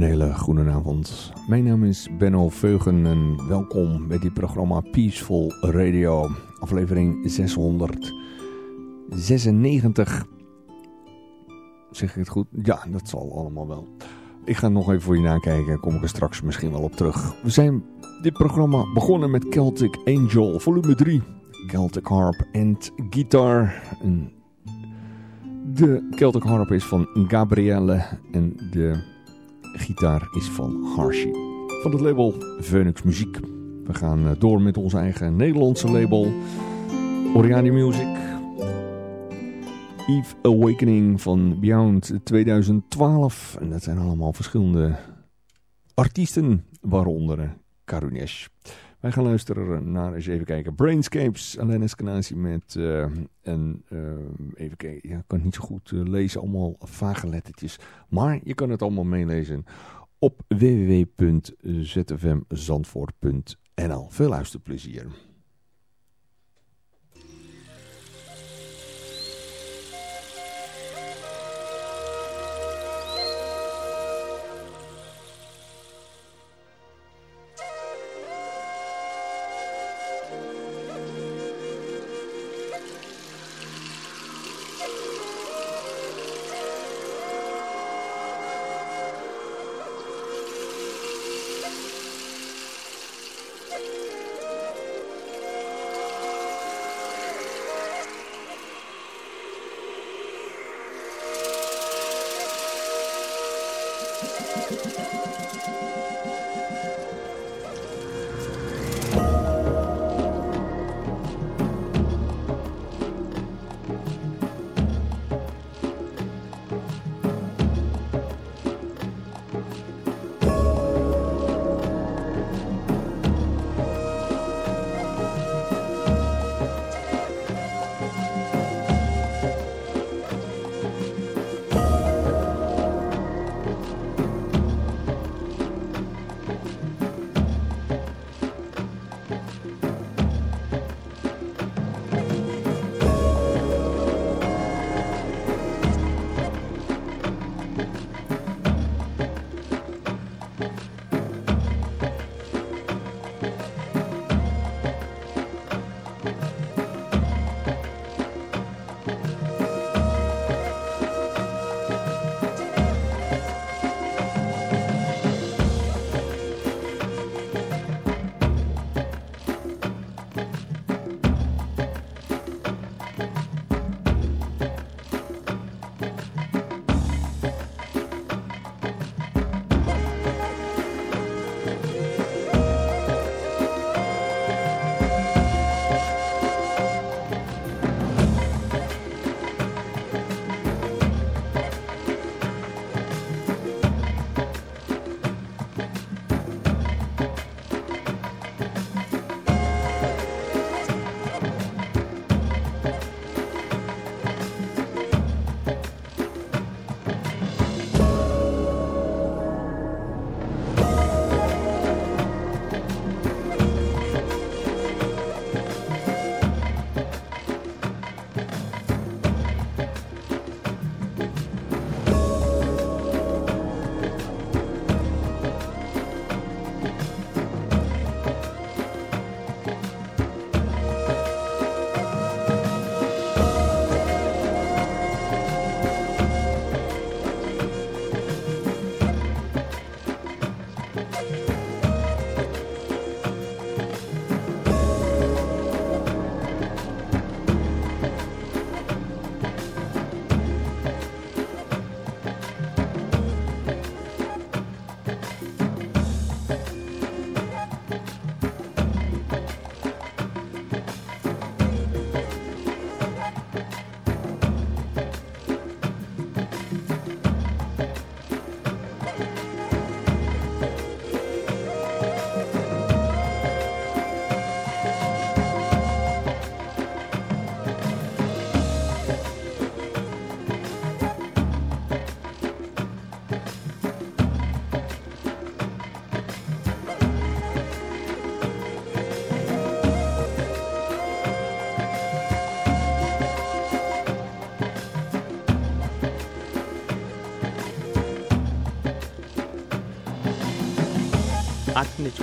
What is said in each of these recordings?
Een hele goede avond. Mijn naam is Benno Veugen en welkom bij dit programma Peaceful Radio. Aflevering 696. Zeg ik het goed? Ja, dat zal allemaal wel. Ik ga nog even voor je nakijken. Kom ik er straks misschien wel op terug. We zijn dit programma begonnen met Celtic Angel, volume 3. Celtic Harp en Guitar. De Celtic Harp is van Gabrielle en de gitaar is van Harshi. Van het label Phoenix Muziek. We gaan eh, door met ons eigen Nederlandse label Oriani Music. Eve Awakening van Beyond 2012. En dat zijn allemaal verschillende artiesten, waaronder Karunesh. Wij gaan luisteren naar, eens even kijken, Brainscapes, Alain Eskenazi met, uh, en uh, even kijken, ja, ik kan het niet zo goed uh, lezen, allemaal vage lettertjes. Maar je kan het allemaal meelezen op www.zfmzandvoort.nl. Veel luisterplezier.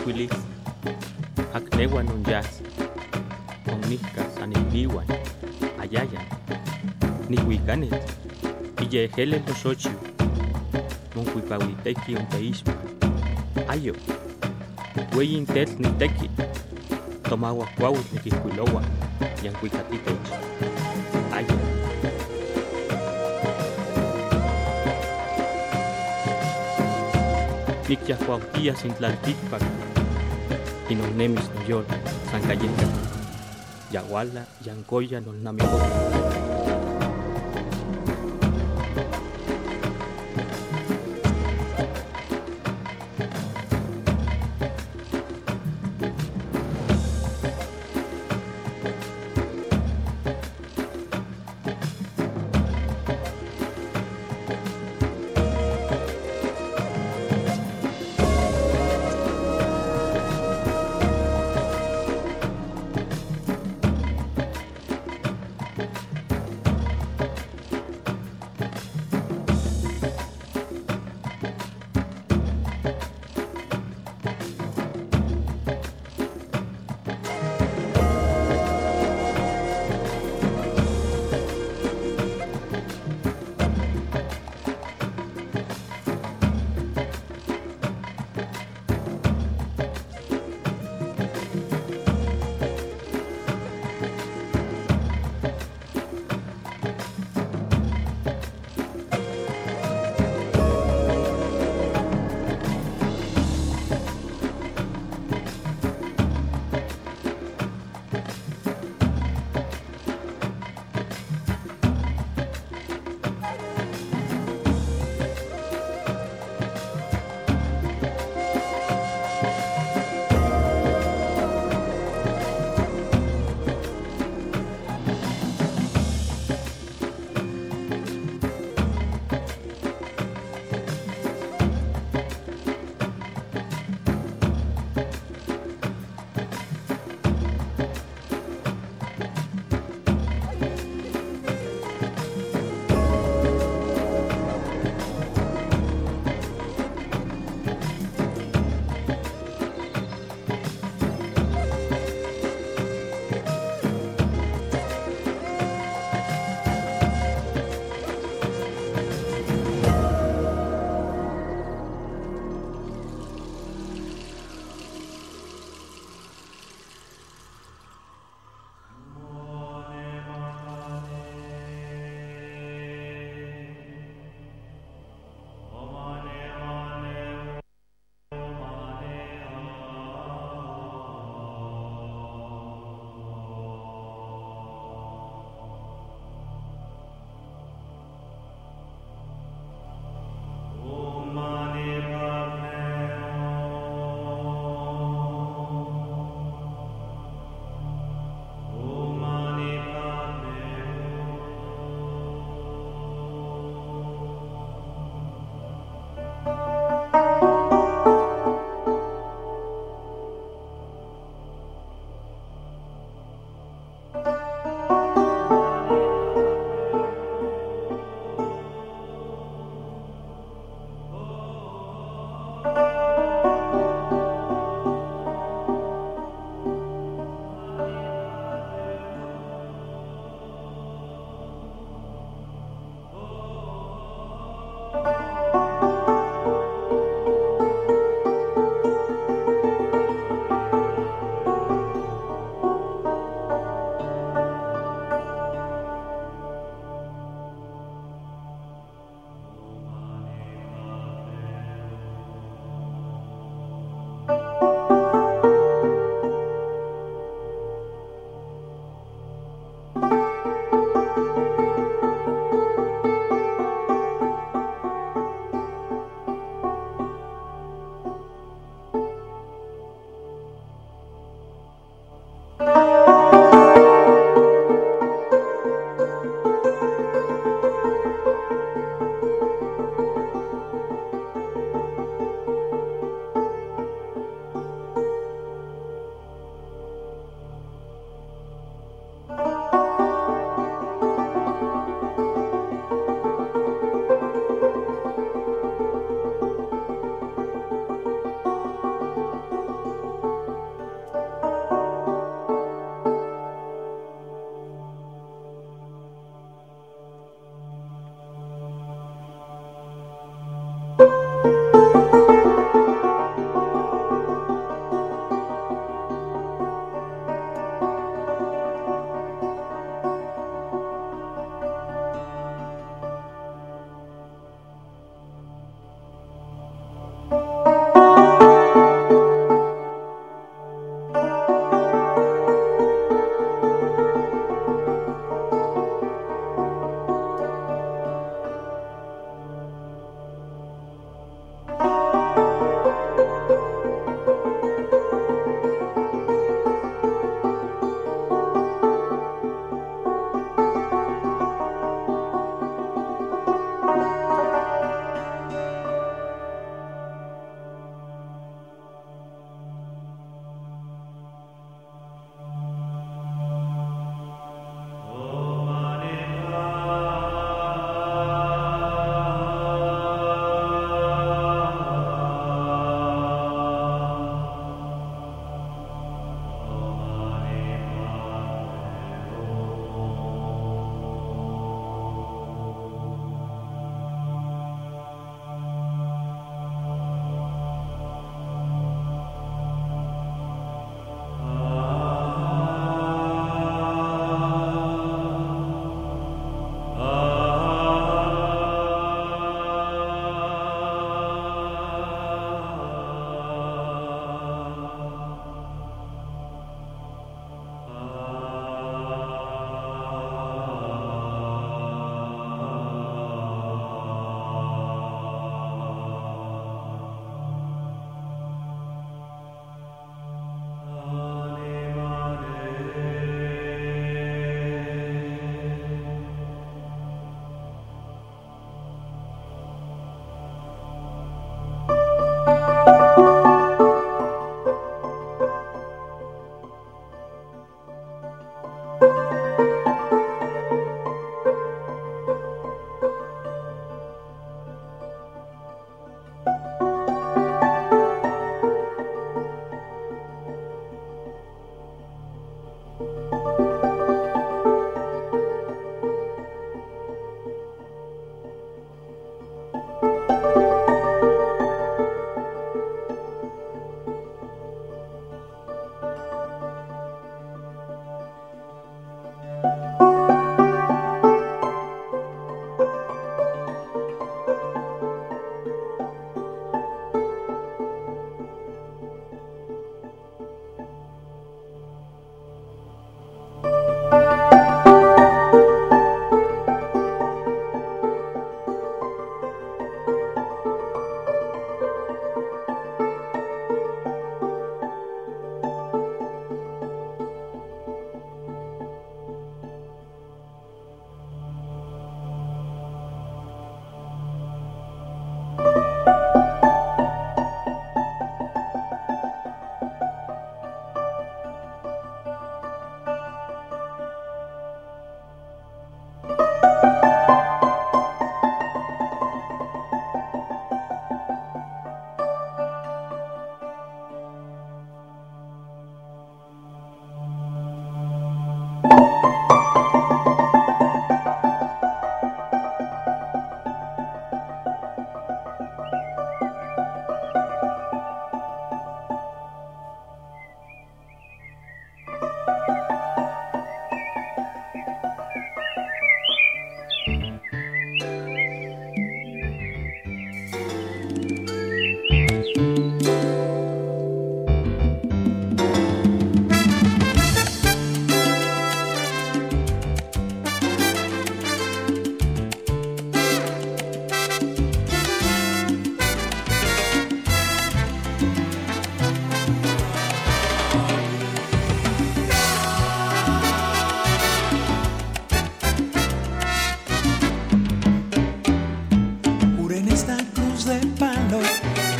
Willis, Aknewan un jazz, Omniscas Anilbiwan, Ayayan, Nihuicanet, Illejeles los ocho, Moncuipahuitequi un teísmo, Ayo, Hueyintet Niteki, Tomahuacuahuit Niquiscuilowa, Yancuicatitech. Mictias Cuauhtia sin Tlaltipac, Tinos Nemis Noyor, San Yaguala, Yancoya, Nos Namibó.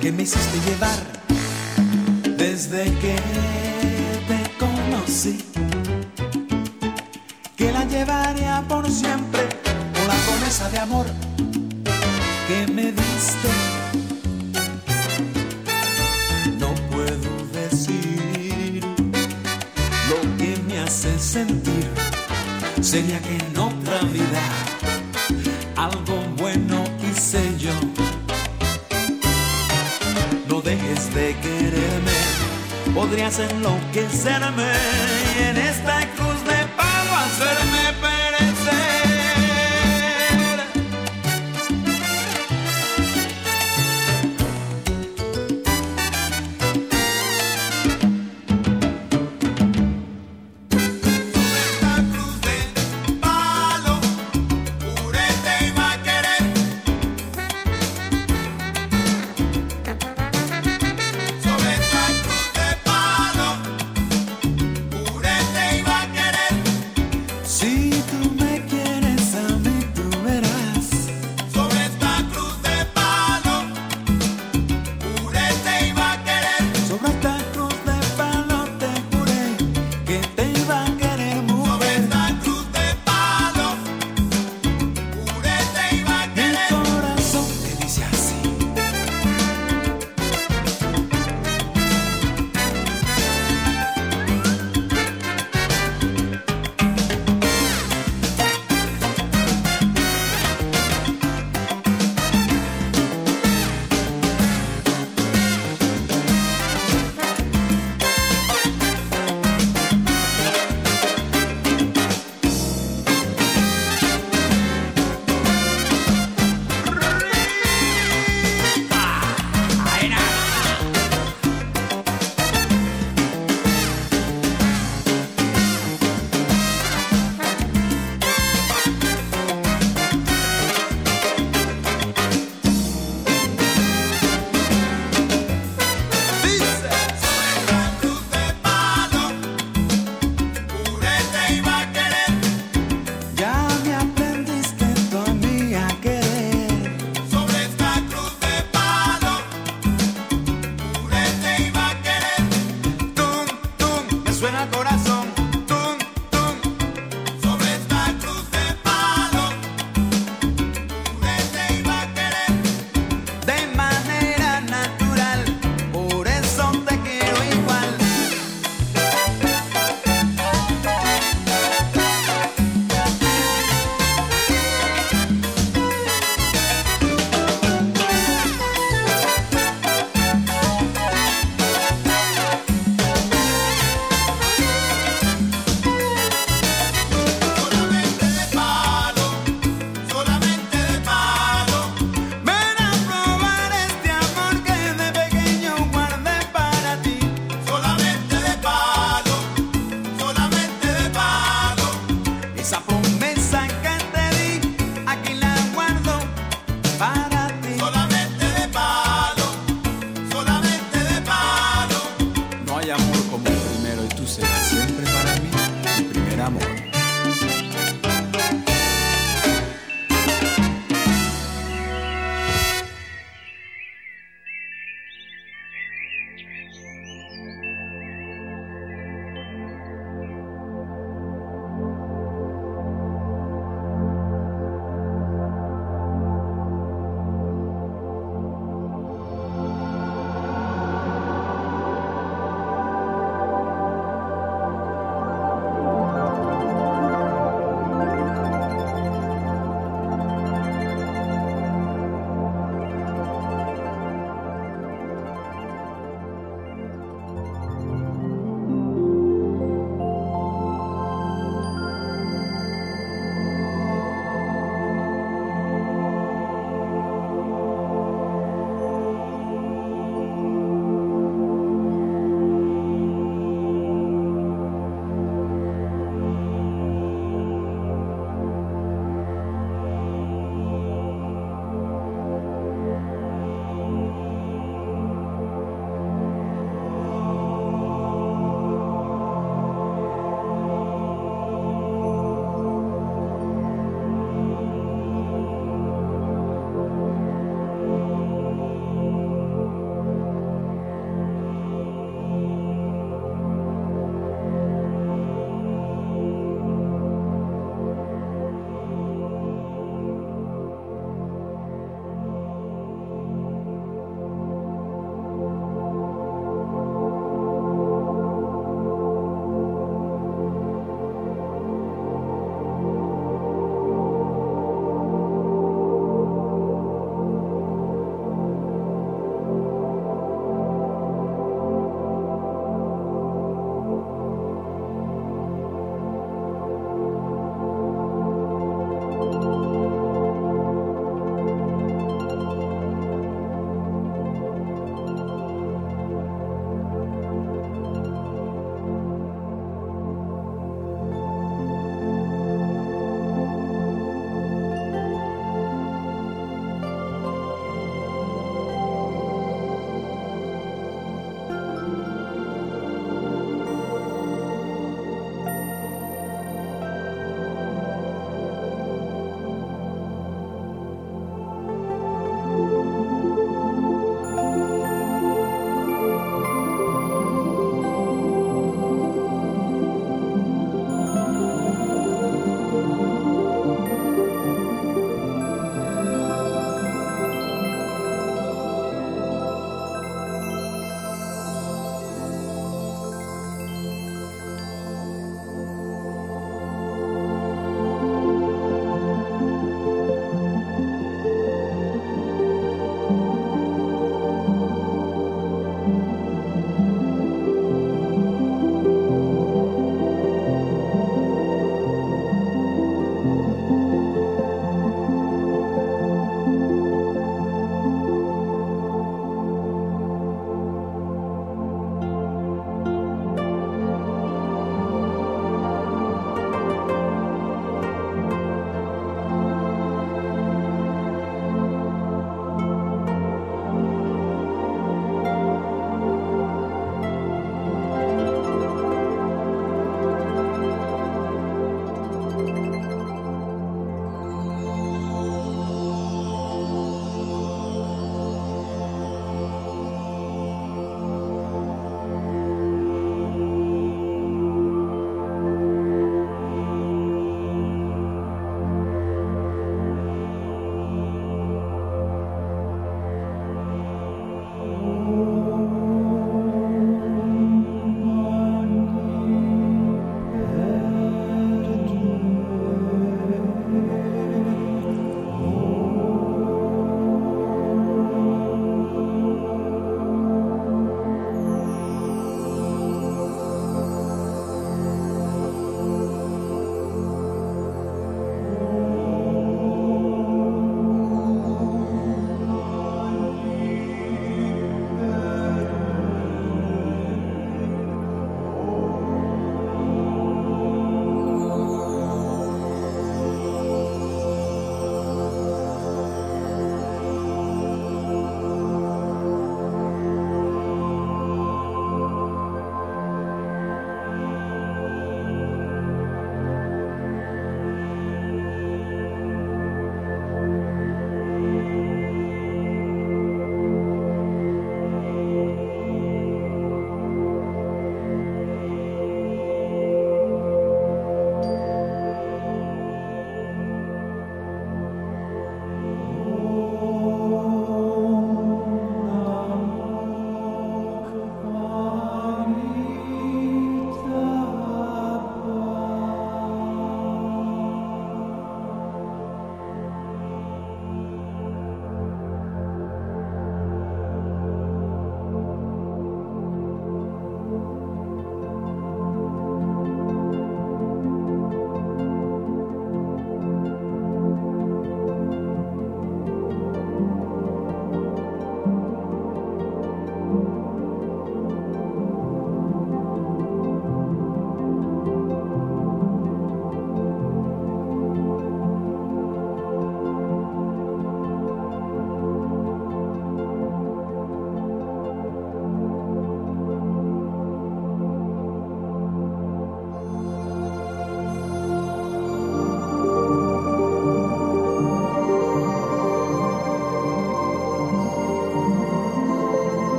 Que me hiciste llevar desde que te conocí. Que la llevaría por siempre con la promesa de amor que me diste. No puedo decir lo que me hace sentir. Sería que en otra vida de quererme, podrías enloquecerme y en esta cruz de palo hacerme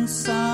inside.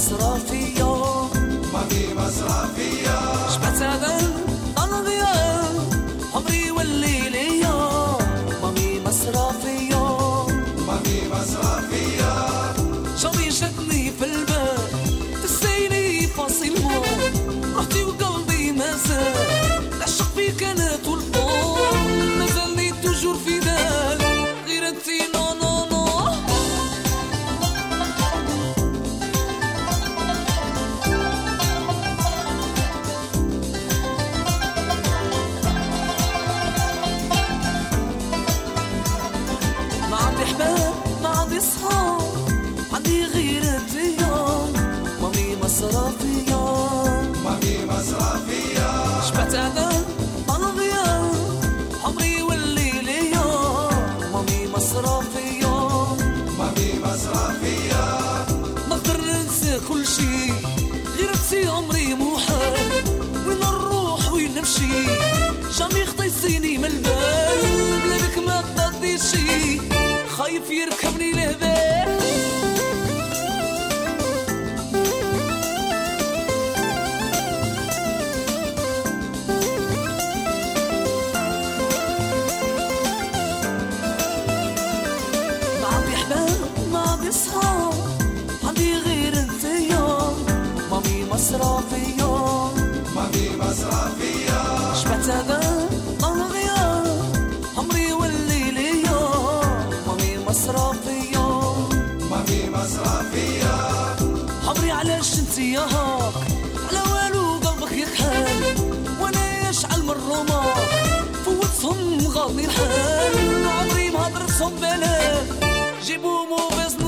مصرفية ما في مصرفية شبتها وغاضي الحال. عمري ما درسهم بلا. جيبو وبزنس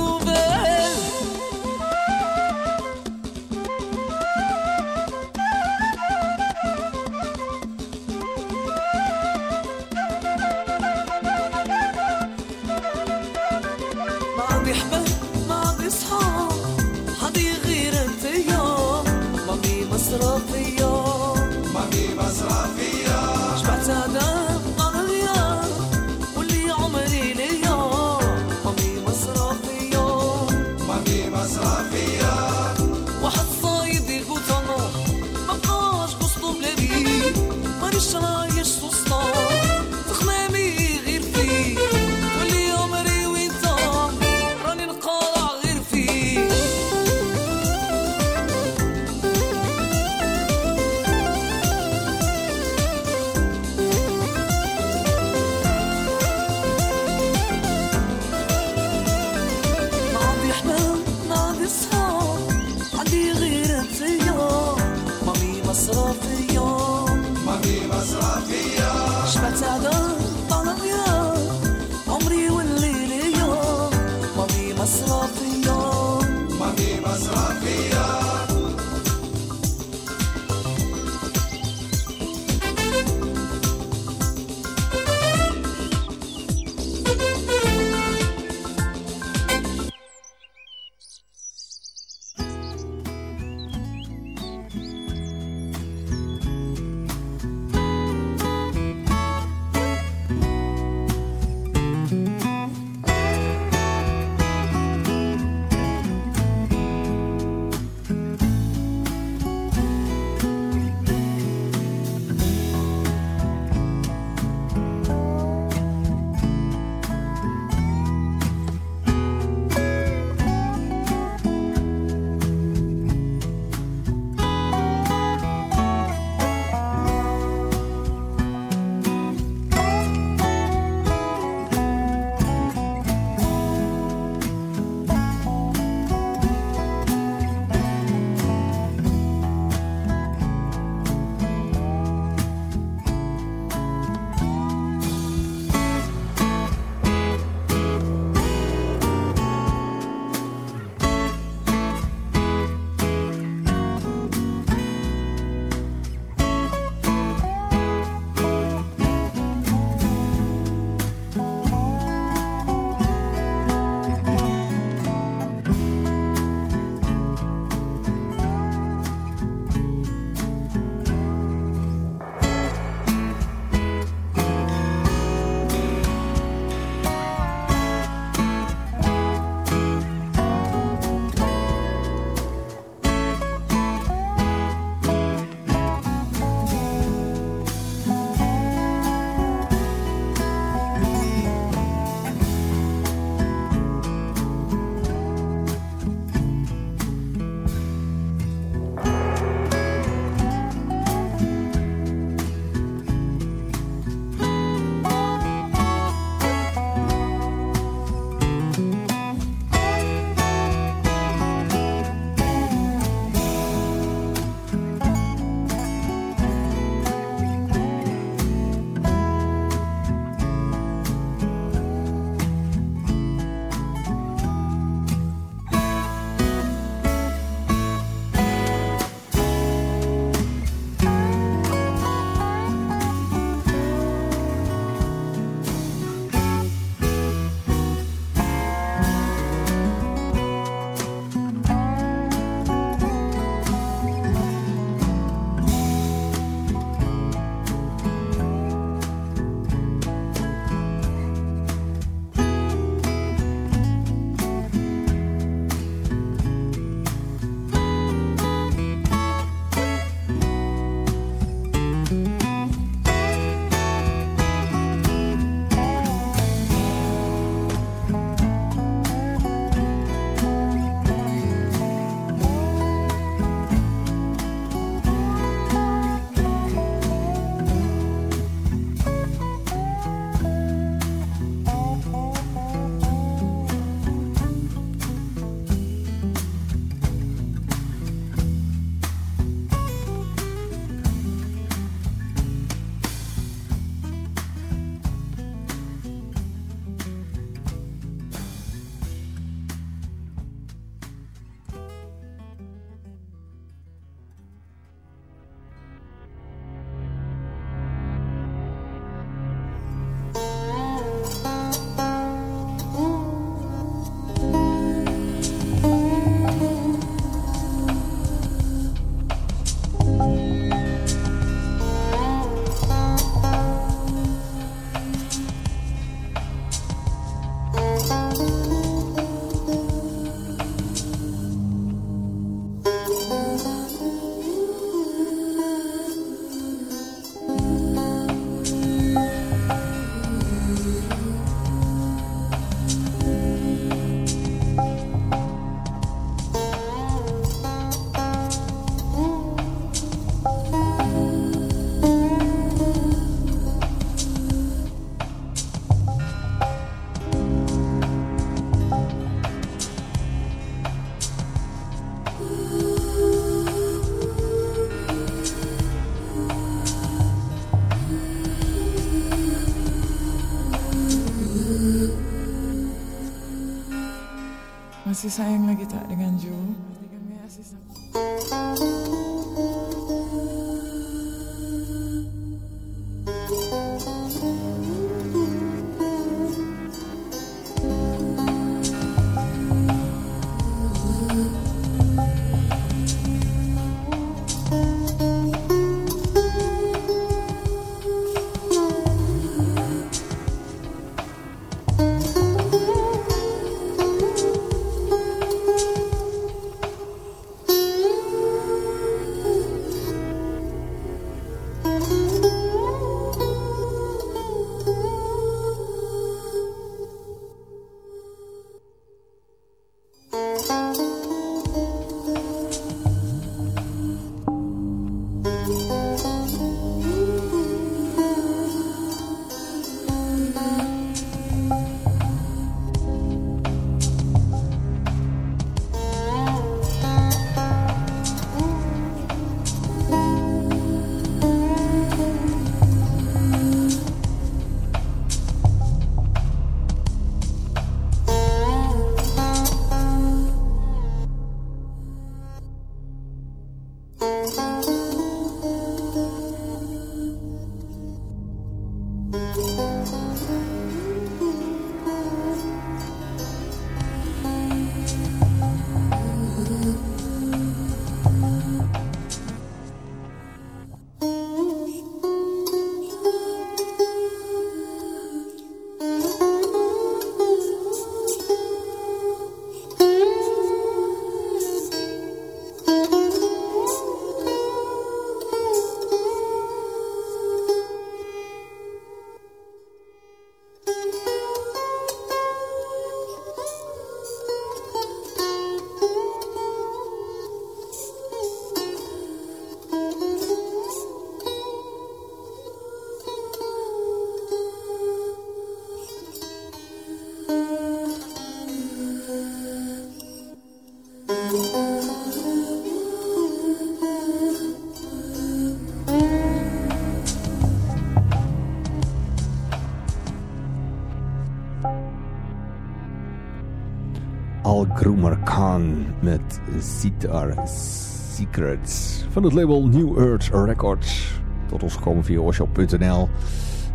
Groemer Khan met Sitar Secrets van het label New Earth Records. Tot ons gekomen via oorshop.nl.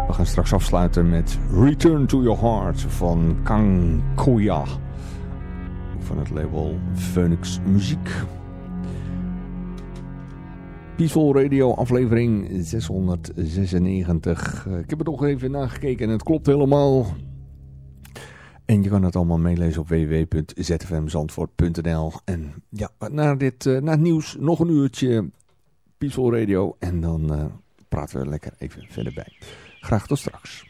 We gaan straks afsluiten met Return to Your Heart van Kang Koya van het label Phoenix Muziek. Peaceful Radio aflevering 696. Ik heb het nog even nagekeken en het klopt helemaal. En je kan het allemaal meelezen op www.zfmzandvoort.nl. En ja, na, dit, uh, na het nieuws nog een uurtje Peaceful Radio. En dan uh, praten we lekker even verder bij. Graag tot straks.